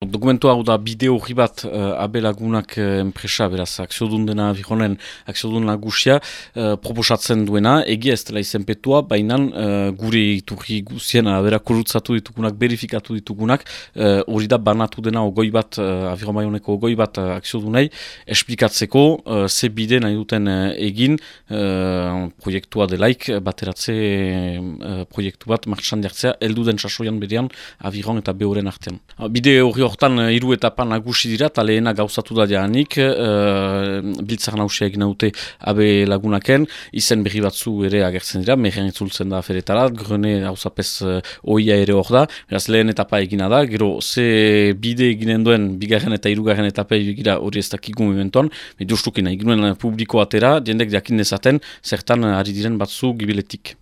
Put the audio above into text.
Dokumentu hau da bideo hori bat uh, abe lagunak uh, enpresa, beraz, akziodun dena bihonen akziodun nagusia uh, proposatzen duena, egia ez dela izenpetua, baina uh, gure iturri guzien abera korutzatu ditugunak, verifikatu ditugunak, hori uh, da banatu dena ogoi bat, uh, abiromaioneko ogoi bat uh, akziodunei, esplikatzeko uh, ze bide nahi duten egin uh, proiektua delaik, bateratze uh, proiektu bat martxan jartzea, eldu den sasoian berean, abiron eta behoren artean. Uh, bide hori hortan eh, hiru etapa nagusi dira, eta lehena gauzatu da janik, uh, biltzak nausia egin haute abe lagunaken, izen berri batzu ere agertzen dira, mehen itzultzen da aferetara, grene hauzapez uh, oia ere hor da, beraz lehen etapa egina da, gero ze bide eginen duen bigarren eta irugarren etapa egira hori ez dakigu mementoan, me justukina, publiko atera, jendek jakin dezaten, zertan ari diren batzu gibiletik.